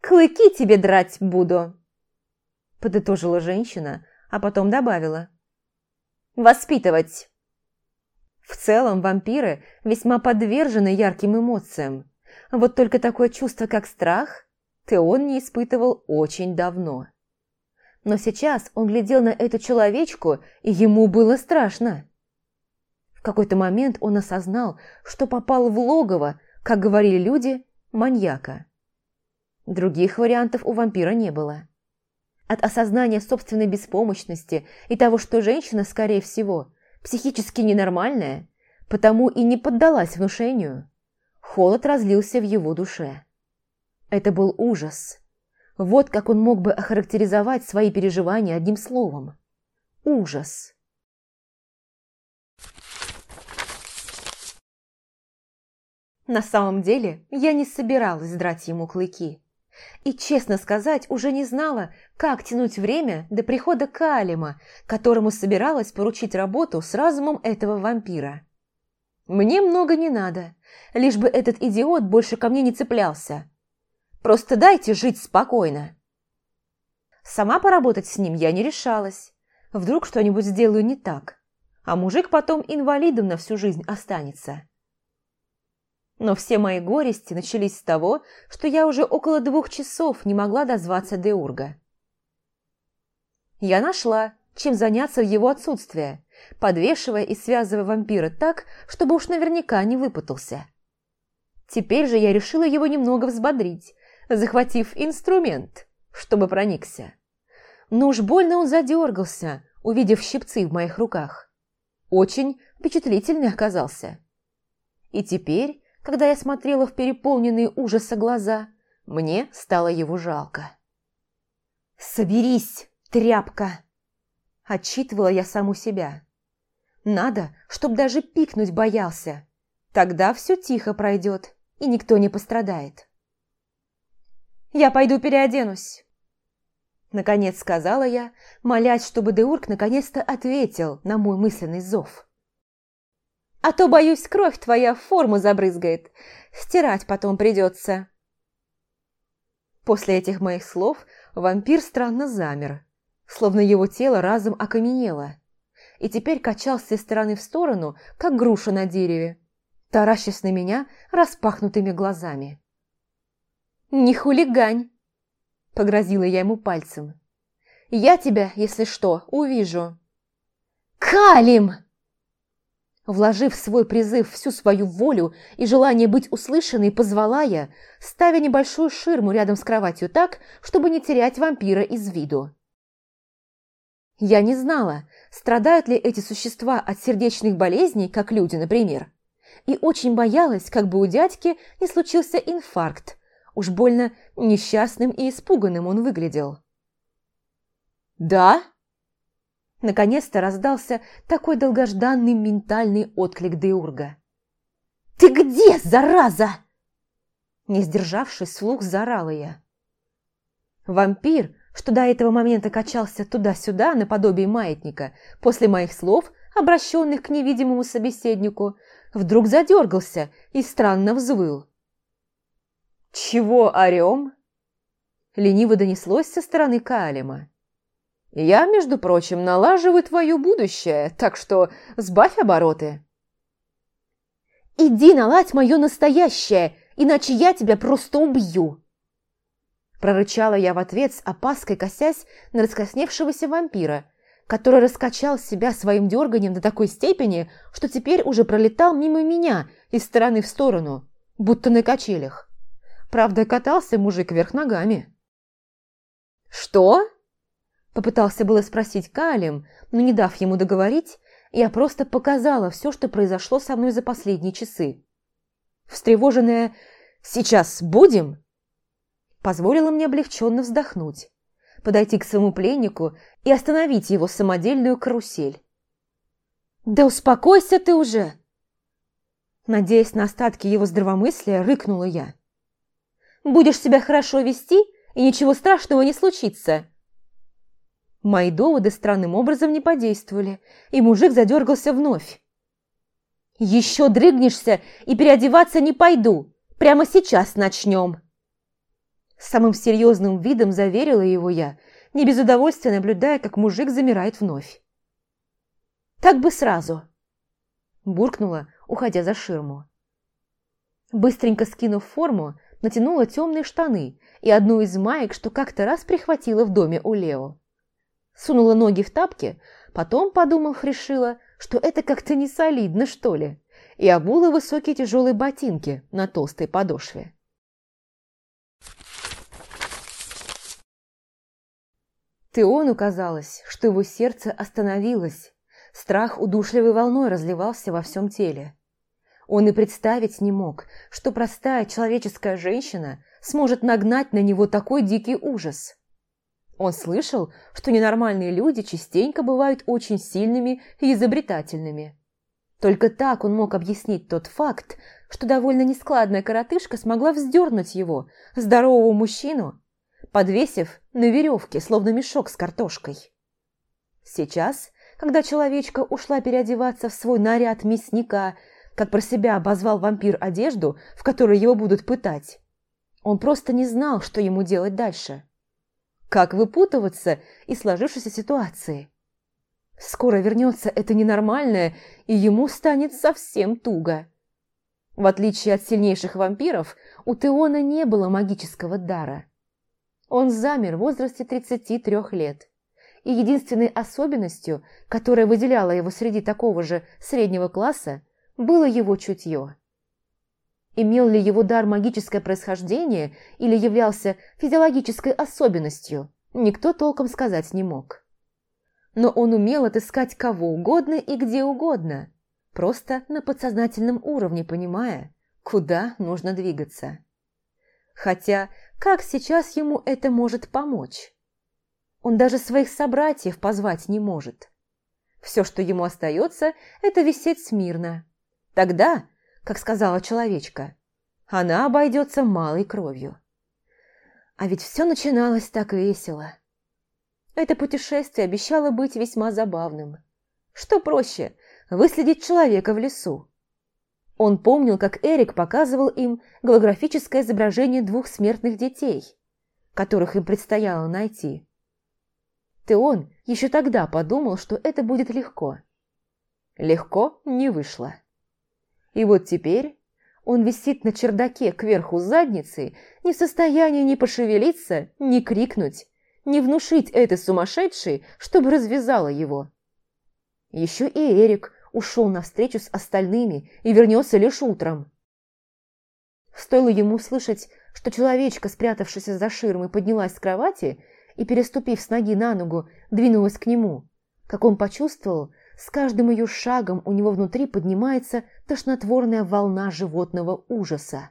«Клыки тебе драть буду», — подытожила женщина, а потом добавила. «Воспитывать». В целом вампиры весьма подвержены ярким эмоциям. Вот только такое чувство, как страх, Теон не испытывал очень давно. Но сейчас он глядел на эту человечку, и ему было страшно. В какой-то момент он осознал, что попал в логово, как говорили люди, маньяка. Других вариантов у вампира не было. От осознания собственной беспомощности и того, что женщина, скорее всего, психически ненормальная, потому и не поддалась внушению, холод разлился в его душе. Это был ужас. Вот как он мог бы охарактеризовать свои переживания одним словом. Ужас. На самом деле, я не собиралась драть ему клыки. И, честно сказать, уже не знала, как тянуть время до прихода Калима, которому собиралась поручить работу с разумом этого вампира. Мне много не надо, лишь бы этот идиот больше ко мне не цеплялся. Просто дайте жить спокойно. Сама поработать с ним я не решалась. Вдруг что-нибудь сделаю не так, а мужик потом инвалидом на всю жизнь останется. Но все мои горести начались с того, что я уже около двух часов не могла дозваться Деурга. Я нашла, чем заняться в его отсутствие, подвешивая и связывая вампира так, чтобы уж наверняка не выпутался. Теперь же я решила его немного взбодрить, захватив инструмент, чтобы проникся. Но уж больно он задергался, увидев щипцы в моих руках. Очень впечатлительный оказался. И теперь когда я смотрела в переполненные ужаса глаза, мне стало его жалко. «Соберись, тряпка!» Отчитывала я саму себя. «Надо, чтоб даже пикнуть боялся. Тогда все тихо пройдет, и никто не пострадает». «Я пойду переоденусь», — наконец сказала я, молясь, чтобы Деурк наконец-то ответил на мой мысленный зов. А то, боюсь, кровь твоя форму забрызгает. Стирать потом придется. После этих моих слов вампир странно замер, словно его тело разом окаменело, и теперь качался из стороны в сторону, как груша на дереве, таращась на меня распахнутыми глазами. «Не хулигань!» – погрозила я ему пальцем. «Я тебя, если что, увижу». «Калим!» Вложив в свой призыв всю свою волю и желание быть услышанной, позвала я, ставя небольшую ширму рядом с кроватью так, чтобы не терять вампира из виду. Я не знала, страдают ли эти существа от сердечных болезней, как люди, например, и очень боялась, как бы у дядьки не случился инфаркт. Уж больно несчастным и испуганным он выглядел. «Да?» Наконец-то раздался такой долгожданный ментальный отклик Деурга. «Ты где, зараза?» Не сдержавшись, слух заорала я. Вампир, что до этого момента качался туда-сюда наподобие маятника, после моих слов обращенных к невидимому собеседнику, вдруг задергался и странно взвыл. «Чего орем?» Лениво донеслось со стороны Калима. «Я, между прочим, налаживаю твое будущее, так что сбавь обороты». «Иди наладь мое настоящее, иначе я тебя просто убью!» Прорычала я в ответ с опаской, косясь на раскосневшегося вампира, который раскачал себя своим дерганием до такой степени, что теперь уже пролетал мимо меня из стороны в сторону, будто на качелях. Правда, катался мужик вверх ногами. «Что?» Попытался было спросить Калим, но не дав ему договорить, я просто показала все, что произошло со мной за последние часы. Встревоженная «Сейчас будем?» позволила мне облегченно вздохнуть, подойти к своему пленнику и остановить его самодельную карусель. «Да успокойся ты уже!» Надеясь на остатки его здравомыслия, рыкнула я. «Будешь себя хорошо вести, и ничего страшного не случится!» Мои доводы странным образом не подействовали, и мужик задергался вновь. «Еще дрыгнешься, и переодеваться не пойду. Прямо сейчас начнем!» Самым серьезным видом заверила его я, не без удовольствия наблюдая, как мужик замирает вновь. «Так бы сразу!» Буркнула, уходя за ширму. Быстренько скинув форму, натянула темные штаны и одну из маек, что как-то раз прихватила в доме у Лео. Сунула ноги в тапки, потом, подумав, решила, что это как-то не солидно, что ли, и обула высокие тяжелые ботинки на толстой подошве. Теону казалось, что его сердце остановилось. Страх удушливой волной разливался во всем теле. Он и представить не мог, что простая человеческая женщина сможет нагнать на него такой дикий ужас. Он слышал, что ненормальные люди частенько бывают очень сильными и изобретательными. Только так он мог объяснить тот факт, что довольно нескладная коротышка смогла вздернуть его, здорового мужчину, подвесив на веревке, словно мешок с картошкой. Сейчас, когда человечка ушла переодеваться в свой наряд мясника, как про себя обозвал вампир одежду, в которой его будут пытать, он просто не знал, что ему делать дальше. Как выпутываться из сложившейся ситуации? Скоро вернется это ненормальное, и ему станет совсем туго. В отличие от сильнейших вампиров, у Теона не было магического дара. Он замер в возрасте 33 лет. И единственной особенностью, которая выделяла его среди такого же среднего класса, было его чутье. Имел ли его дар магическое происхождение или являлся физиологической особенностью, никто толком сказать не мог. Но он умел отыскать кого угодно и где угодно, просто на подсознательном уровне понимая, куда нужно двигаться. Хотя как сейчас ему это может помочь? Он даже своих собратьев позвать не может. Все, что ему остается, это висеть смирно. Тогда, как сказала человечка, она обойдется малой кровью. А ведь все начиналось так весело. Это путешествие обещало быть весьма забавным. Что проще – выследить человека в лесу он помнил, как Эрик показывал им голографическое изображение двух смертных детей, которых им предстояло найти. Теон еще тогда подумал, что это будет легко. Легко не вышло. И вот теперь он висит на чердаке кверху задницы, не в состоянии ни пошевелиться, ни крикнуть, ни внушить этой сумасшедшей, чтобы развязала его. Еще и Эрик ушел навстречу с остальными и вернется лишь утром. Стоило ему слышать, что человечка, спрятавшаяся за ширмой, поднялась с кровати и, переступив с ноги на ногу, двинулась к нему, как он почувствовал, с каждым ее шагом у него внутри поднимается тошнотворная волна животного ужаса.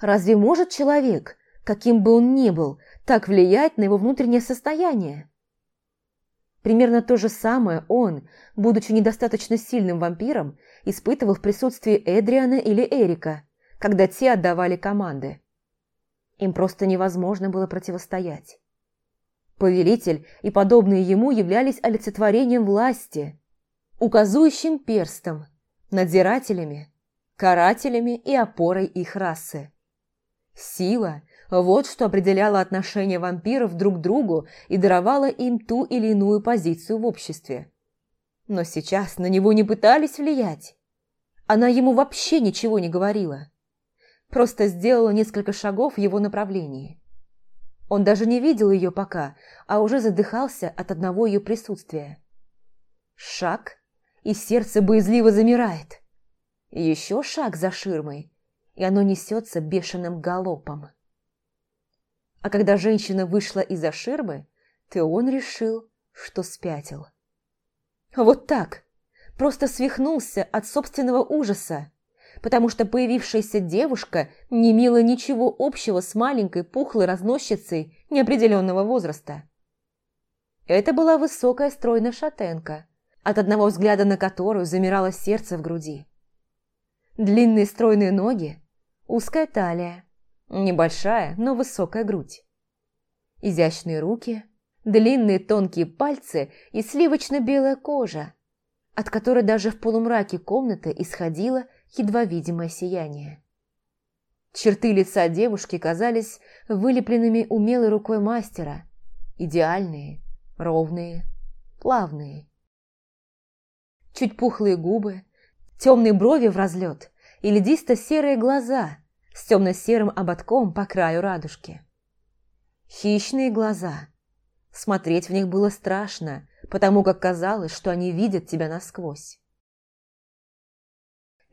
Разве может человек, каким бы он ни был, так влиять на его внутреннее состояние? Примерно то же самое он, будучи недостаточно сильным вампиром, испытывал в присутствии Эдриана или Эрика, когда те отдавали команды. Им просто невозможно было противостоять. Повелитель и подобные ему являлись олицетворением власти. указующим перстом, надзирателями, карателями и опорой их расы. Сила – вот что определяло отношение вампиров друг к другу и даровало им ту или иную позицию в обществе. Но сейчас на него не пытались влиять. Она ему вообще ничего не говорила. Просто сделала несколько шагов в его направлении. Он даже не видел ее пока, а уже задыхался от одного ее присутствия. Шаг, и сердце боязливо замирает. Еще шаг за ширмой, и оно несется бешеным галопом. А когда женщина вышла из-за ширмы, то он решил, что спятил. Вот так, просто свихнулся от собственного ужаса, потому что появившаяся девушка не имела ничего общего с маленькой пухлой разносчицей неопределенного возраста. Это была высокая стройная шатенка, от одного взгляда на которую замирало сердце в груди. Длинные стройные ноги, узкая талия, небольшая, но высокая грудь. Изящные руки, длинные тонкие пальцы и сливочно-белая кожа, от которой даже в полумраке комнаты исходило едва видимое сияние. Черты лица девушки казались вылепленными умелой рукой мастера, идеальные, ровные, плавные чуть пухлые губы, темные брови в разлет и ледисто-серые глаза с темно-серым ободком по краю радужки. Хищные глаза. Смотреть в них было страшно, потому как казалось, что они видят тебя насквозь.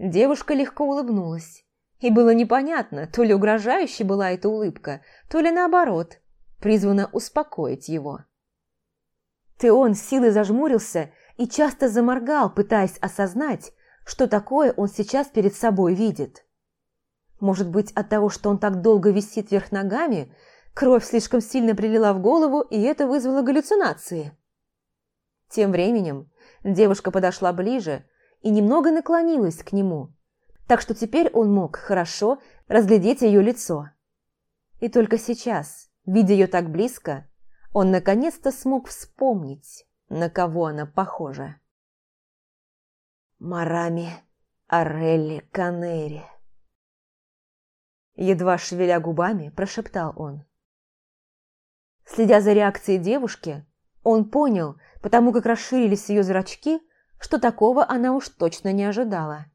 Девушка легко улыбнулась, и было непонятно, то ли угрожающей была эта улыбка, то ли наоборот, призвана успокоить его. Теон силой зажмурился и часто заморгал, пытаясь осознать, что такое он сейчас перед собой видит. Может быть, от того, что он так долго висит вверх ногами, кровь слишком сильно прилила в голову, и это вызвало галлюцинации. Тем временем девушка подошла ближе и немного наклонилась к нему, так что теперь он мог хорошо разглядеть ее лицо. И только сейчас, видя ее так близко, он наконец-то смог вспомнить, на кого она похожа. Марами Арелли Канери. Едва шевеля губами, прошептал он. Следя за реакцией девушки, он понял, потому как расширились ее зрачки, что такого она уж точно не ожидала.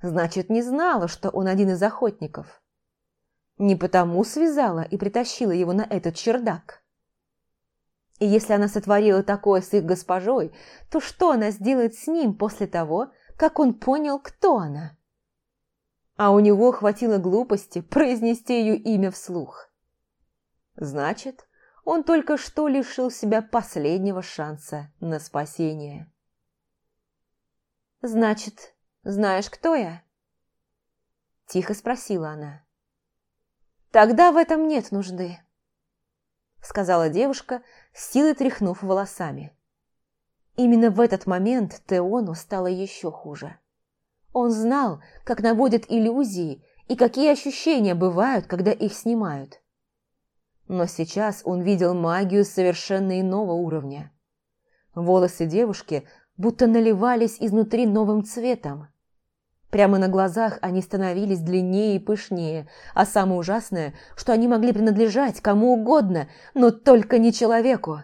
Значит, не знала, что он один из охотников. Не потому связала и притащила его на этот чердак. И если она сотворила такое с их госпожой, то что она сделает с ним после того, как он понял, кто она? А у него хватило глупости произнести ее имя вслух. Значит, он только что лишил себя последнего шанса на спасение. «Значит, знаешь, кто я?» Тихо спросила она. «Тогда в этом нет нужды», сказала девушка, силой тряхнув волосами. Именно в этот момент Теону стало еще хуже. Он знал, как наводят иллюзии и какие ощущения бывают, когда их снимают. Но сейчас он видел магию совершенно иного уровня. Волосы девушки будто наливались изнутри новым цветом. Прямо на глазах они становились длиннее и пышнее, а самое ужасное, что они могли принадлежать кому угодно, но только не человеку.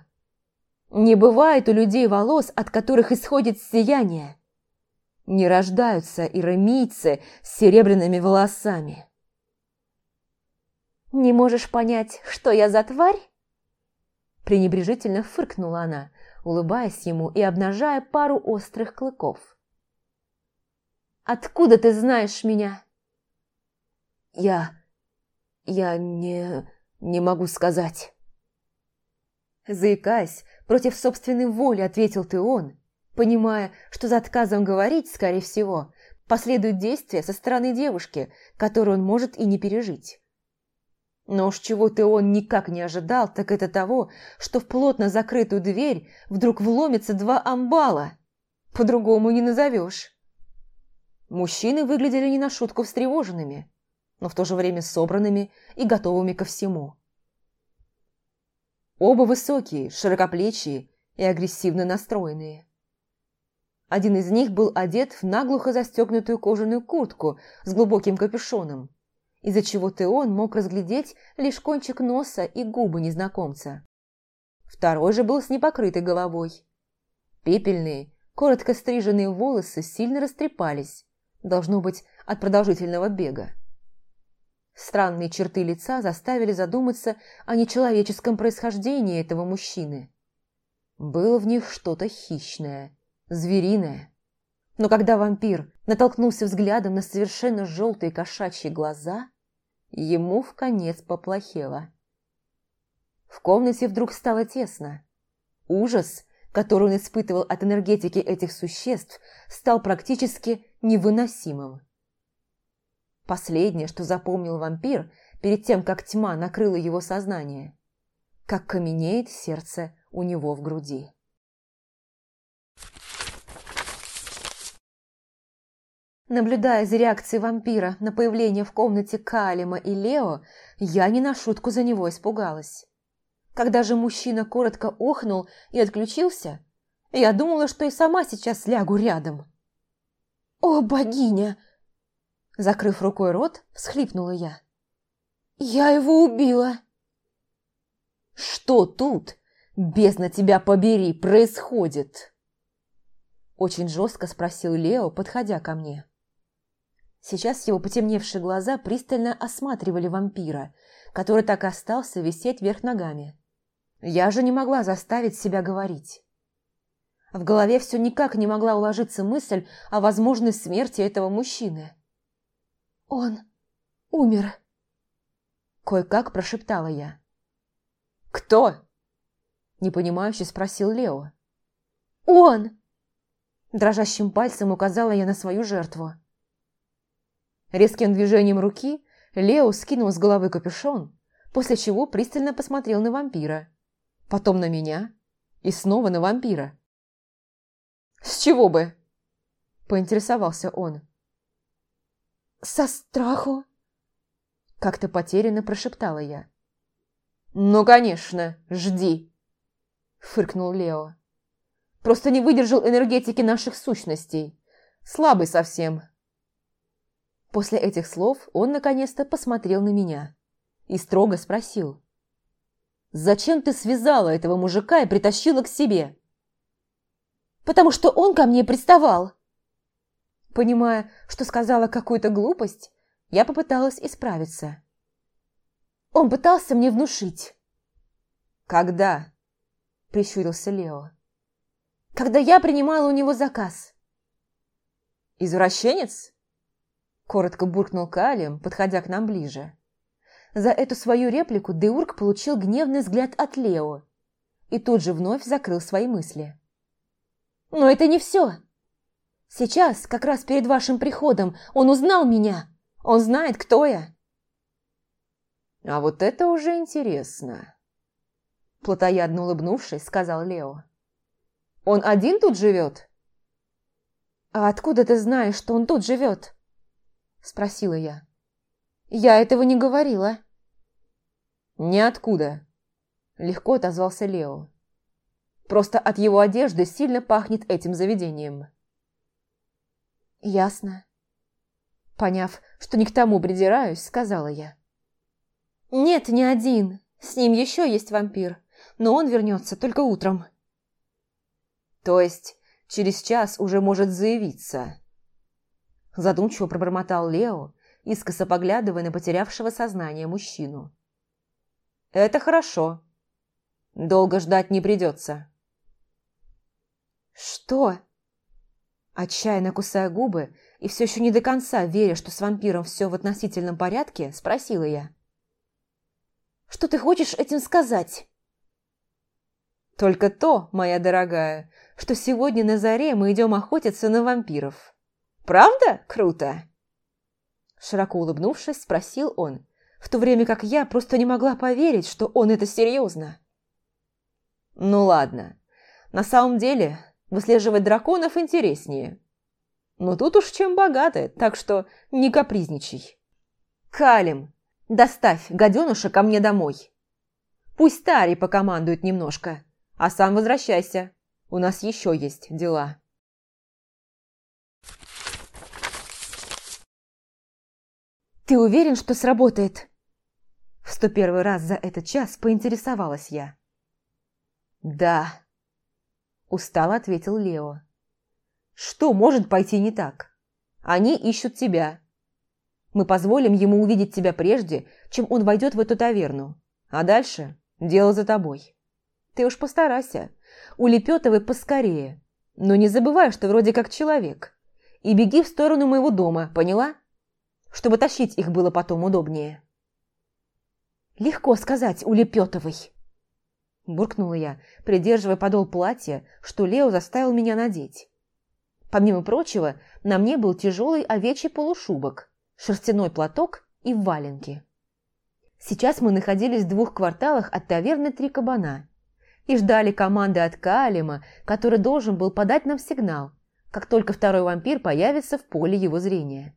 Не бывает у людей волос, от которых исходит сияние. Не рождаются ирамийцы с серебряными волосами. «Не можешь понять, что я за тварь?» Пренебрежительно фыркнула она, улыбаясь ему и обнажая пару острых клыков. Откуда ты знаешь меня?» «Я... я не... не могу сказать». Заикаясь, против собственной воли ответил ты он, понимая, что за отказом говорить, скорее всего, последует действие со стороны девушки, которую он может и не пережить. Но уж чего-то он никак не ожидал, так это того, что в плотно закрытую дверь вдруг вломится два амбала. По-другому не назовешь. Мужчины выглядели не на шутку встревоженными, но в то же время собранными и готовыми ко всему. Оба высокие, широкоплечие и агрессивно настроенные. Один из них был одет в наглухо застегнутую кожаную куртку с глубоким капюшоном, из-за чего Теон мог разглядеть лишь кончик носа и губы незнакомца. Второй же был с непокрытой головой. Пепельные, коротко стриженные волосы сильно растрепались, должно быть, от продолжительного бега. Странные черты лица заставили задуматься о нечеловеческом происхождении этого мужчины. Было в них что-то хищное, звериное. Но когда вампир натолкнулся взглядом на совершенно желтые кошачьи глаза, ему в конец поплохело. В комнате вдруг стало тесно. Ужас, который он испытывал от энергетики этих существ, стал практически невыносимым. Последнее, что запомнил вампир перед тем, как тьма накрыла его сознание. Как каменеет сердце у него в груди. Наблюдая за реакцией вампира на появление в комнате Калима и Лео, я не на шутку за него испугалась. Когда же мужчина коротко охнул и отключился, я думала, что и сама сейчас лягу рядом. «О, богиня!» Закрыв рукой рот, всхлипнула я. «Я его убила!» «Что тут, бездна тебя побери, происходит?» Очень жестко спросил Лео, подходя ко мне. Сейчас его потемневшие глаза пристально осматривали вампира, который так и остался висеть вверх ногами. Я же не могла заставить себя говорить. В голове все никак не могла уложиться мысль о возможной смерти этого мужчины. «Он умер!» Кое-как прошептала я. «Кто?» Непонимающе спросил Лео. «Он!» Дрожащим пальцем указала я на свою жертву. Резким движением руки Лео скинул с головы капюшон, после чего пристально посмотрел на вампира, потом на меня и снова на вампира. «С чего бы?» – поинтересовался он. «Со страху?» Как-то потерянно прошептала я. «Ну, конечно, жди!» Фыркнул Лео. «Просто не выдержал энергетики наших сущностей. Слабый совсем». После этих слов он наконец-то посмотрел на меня и строго спросил. «Зачем ты связала этого мужика и притащила к себе?» «Потому что он ко мне приставал!» Понимая, что сказала какую-то глупость, я попыталась исправиться. Он пытался мне внушить. «Когда?» – прищурился Лео. «Когда я принимала у него заказ». «Извращенец?» – коротко буркнул Калим, подходя к нам ближе. За эту свою реплику Деург получил гневный взгляд от Лео и тут же вновь закрыл свои мысли. «Но это не все!» Сейчас, как раз перед вашим приходом, он узнал меня. Он знает, кто я. А вот это уже интересно. Платоядно улыбнувшись, сказал Лео. Он один тут живет? А откуда ты знаешь, что он тут живет? Спросила я. Я этого не говорила. Ниоткуда. Легко отозвался Лео. Просто от его одежды сильно пахнет этим заведением. «Ясно». Поняв, что не к тому придираюсь, сказала я. «Нет, не один. С ним еще есть вампир, но он вернется только утром». «То есть через час уже может заявиться?» Задумчиво пробормотал Лео, искоса поглядывая на потерявшего сознание мужчину. «Это хорошо. Долго ждать не придется». «Что?» Отчаянно кусая губы и все еще не до конца веря, что с вампиром все в относительном порядке, спросила я. «Что ты хочешь этим сказать?» «Только то, моя дорогая, что сегодня на заре мы идем охотиться на вампиров. Правда круто?» Широко улыбнувшись, спросил он, в то время как я просто не могла поверить, что он это серьезно. «Ну ладно, на самом деле Выслеживать драконов интереснее. Но тут уж чем богаты, так что не капризничай. Калим, доставь гаденуша ко мне домой. Пусть Тари покомандует немножко, а сам возвращайся. У нас еще есть дела. «Ты уверен, что сработает?» В сто первый раз за этот час поинтересовалась я. «Да», – устало ответил Лео. «Что может пойти не так? Они ищут тебя. Мы позволим ему увидеть тебя прежде, чем он войдет в эту таверну. А дальше дело за тобой. Ты уж постарайся, улепетывай поскорее, но не забывай, что вроде как человек. И беги в сторону моего дома, поняла? Чтобы тащить их было потом удобнее». «Легко сказать, улепетывай!» Буркнула я, придерживая подол платья, что Лео заставил меня надеть. Помимо прочего, на мне был тяжелый овечий полушубок, шерстяной платок и валенки. Сейчас мы находились в двух кварталах от таверны «Три кабана» и ждали команды от Калима, который должен был подать нам сигнал, как только второй вампир появится в поле его зрения.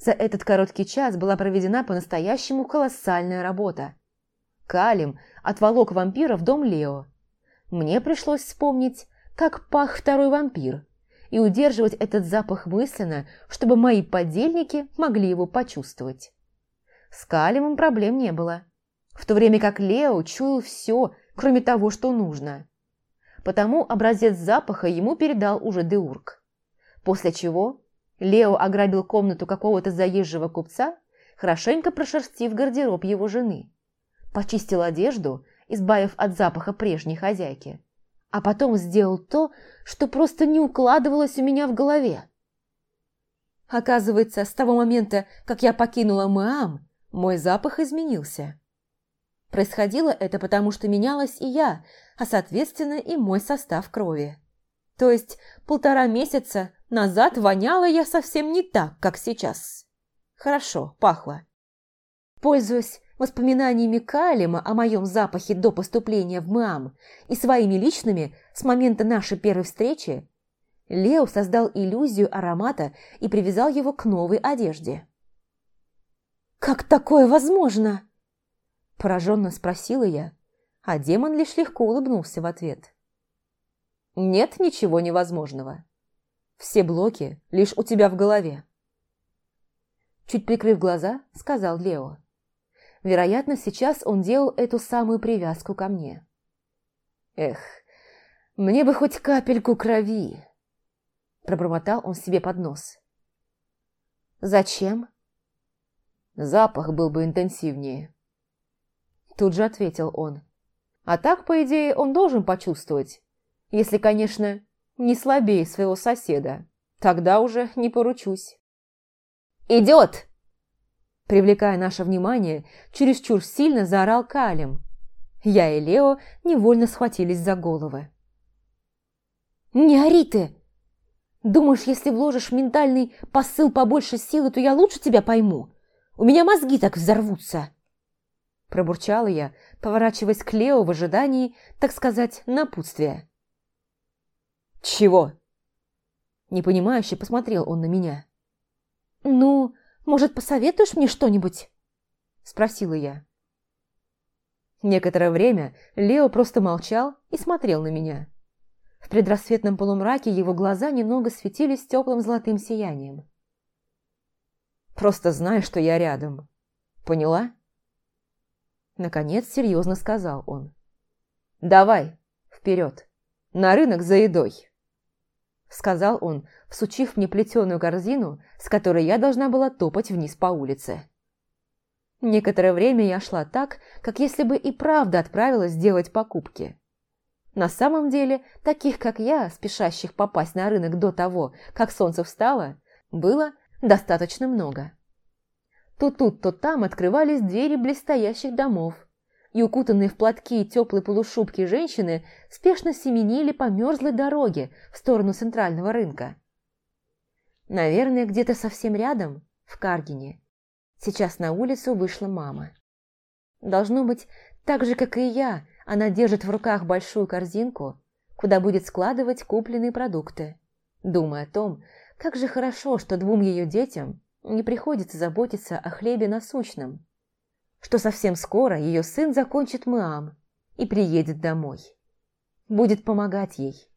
За этот короткий час была проведена по-настоящему колоссальная работа. Калим отволок вампира в дом Лео. Мне пришлось вспомнить, как пах второй вампир, и удерживать этот запах мысленно, чтобы мои подельники могли его почувствовать. С Калимом проблем не было, в то время как Лео чуял все, кроме того, что нужно. Потому образец запаха ему передал уже Деург. После чего Лео ограбил комнату какого-то заезжего купца, хорошенько прошерстив гардероб его жены. Почистил одежду, избавив от запаха прежней хозяйки. А потом сделал то, что просто не укладывалось у меня в голове. Оказывается, с того момента, как я покинула Маам, мой запах изменился. Происходило это потому, что менялась и я, а соответственно и мой состав крови. То есть полтора месяца назад воняла я совсем не так, как сейчас. Хорошо, пахло. Пользуясь воспоминаниями Калима о моем запахе до поступления в МАМ и своими личными с момента нашей первой встречи, Лео создал иллюзию аромата и привязал его к новой одежде. «Как такое возможно?» Пораженно спросила я, а демон лишь легко улыбнулся в ответ. Нет ничего невозможного. Все блоки лишь у тебя в голове. Чуть прикрыв глаза, сказал Лео. Вероятно, сейчас он делал эту самую привязку ко мне. Эх, мне бы хоть капельку крови. Пробормотал он себе под нос. Зачем? Запах был бы интенсивнее. Тут же ответил он. А так, по идее, он должен почувствовать, если, конечно, не слабее своего соседа. Тогда уже не поручусь. «Идет!» Привлекая наше внимание, чересчур сильно заорал Калим. Я и Лео невольно схватились за головы. «Не ори ты! Думаешь, если вложишь ментальный посыл побольше силы, то я лучше тебя пойму? У меня мозги так взорвутся!» Пробурчала я, поворачиваясь к Лео в ожидании, так сказать, напутствия. «Чего?» Непонимающе посмотрел он на меня. «Ну, может, посоветуешь мне что-нибудь?» Спросила я. Некоторое время Лео просто молчал и смотрел на меня. В предрассветном полумраке его глаза немного светились теплым золотым сиянием. «Просто знай, что я рядом. Поняла?» Наконец серьезно сказал он. «Давай, вперед, на рынок за едой!» Сказал он, всучив мне плетеную корзину, с которой я должна была топать вниз по улице. Некоторое время я шла так, как если бы и правда отправилась делать покупки. На самом деле, таких, как я, спешащих попасть на рынок до того, как солнце встало, было достаточно много. То тут, то там открывались двери блестящих домов, и укутанные в платки и теплые полушубки женщины спешно семенили по мерзлой дороге в сторону центрального рынка. Наверное, где-то совсем рядом, в Каргине, сейчас на улицу вышла мама. Должно быть, так же, как и я, она держит в руках большую корзинку, куда будет складывать купленные продукты, думая о том, как же хорошо, что двум ее детям не приходится заботиться о хлебе насущном, что совсем скоро ее сын закончит МААМ и приедет домой. Будет помогать ей.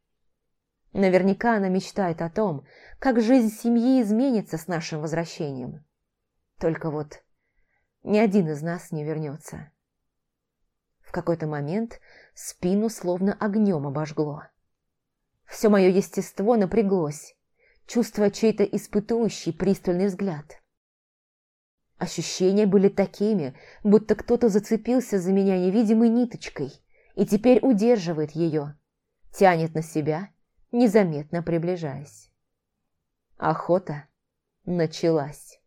Наверняка она мечтает о том, как жизнь семьи изменится с нашим возвращением. Только вот ни один из нас не вернется. В какой-то момент спину словно огнем обожгло. Все мое естество напряглось, чувствуя чей-то испытующий пристальный взгляд. Ощущения были такими, будто кто-то зацепился за меня невидимой ниточкой и теперь удерживает ее, тянет на себя, незаметно приближаясь. Охота началась.